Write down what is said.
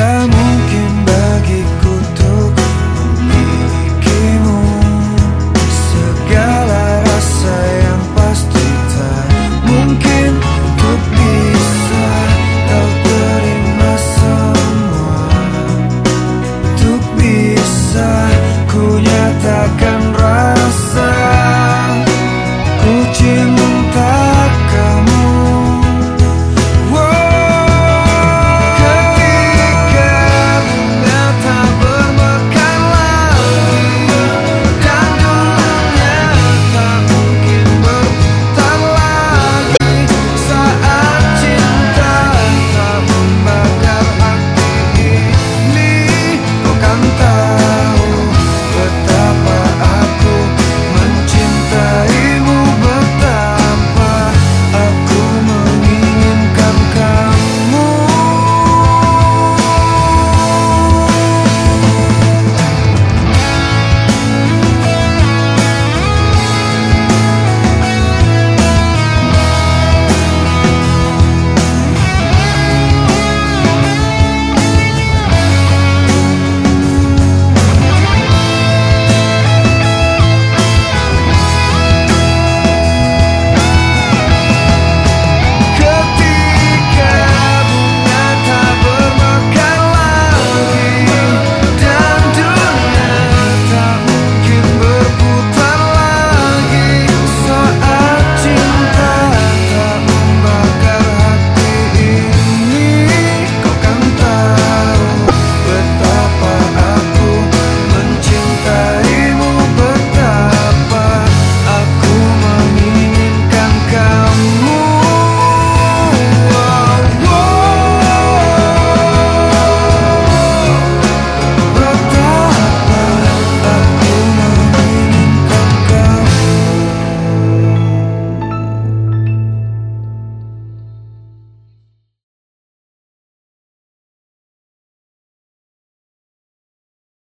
amor.